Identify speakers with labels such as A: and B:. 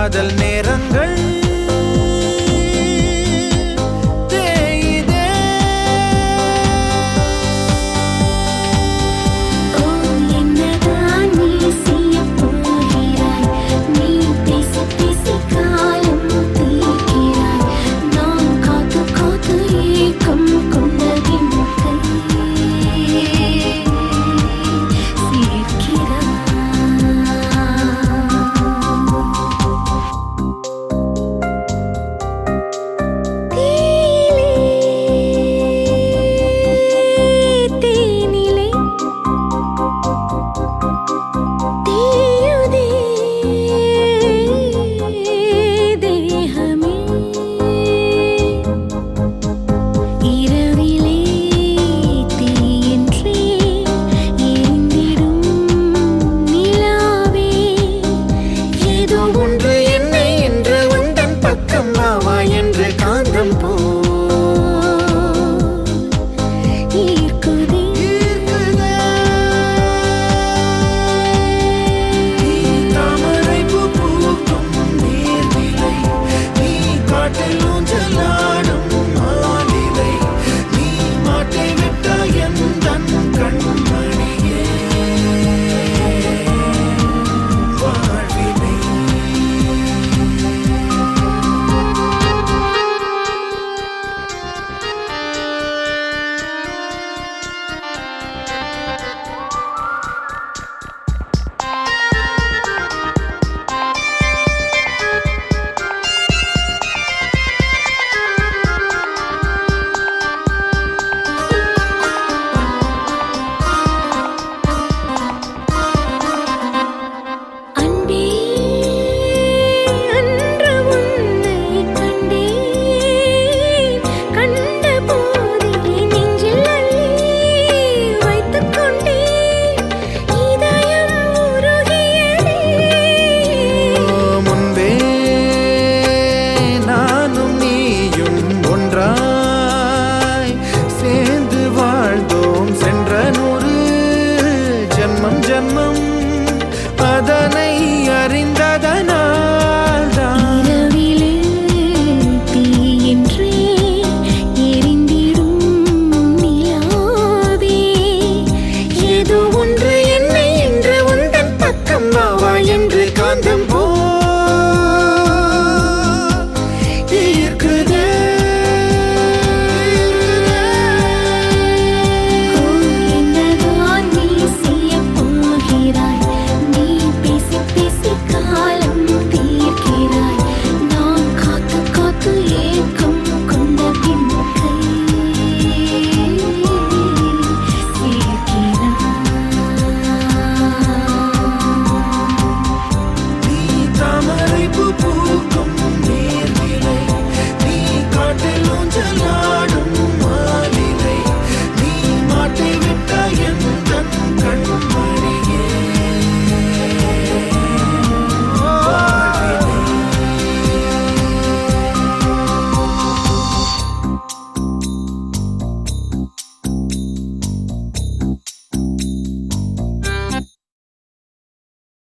A: هذا